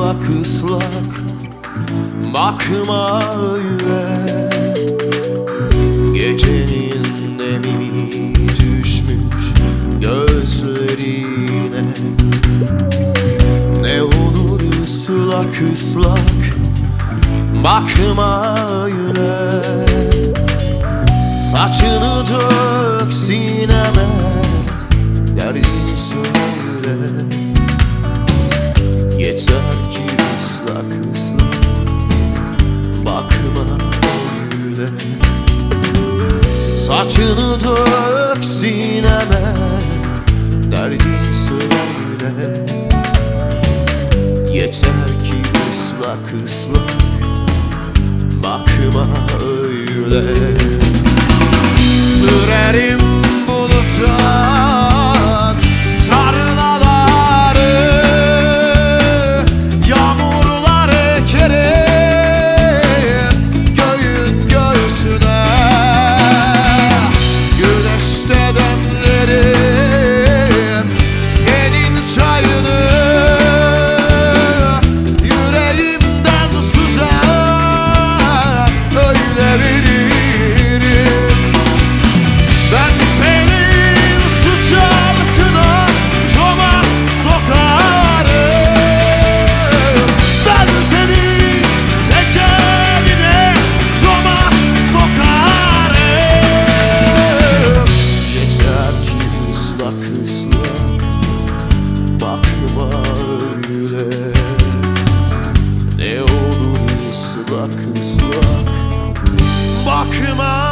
Islak Bakma öyle. Gecenin demini düşmüş gözlerine. Ne olur ıslak ıslak. Bakma öyle. Saçını dök sineme Derdini söyle Saçını dök sineme Derdini söyle. Yeter ki ıslak ıslak Bakma öyle. Sürerim başıma.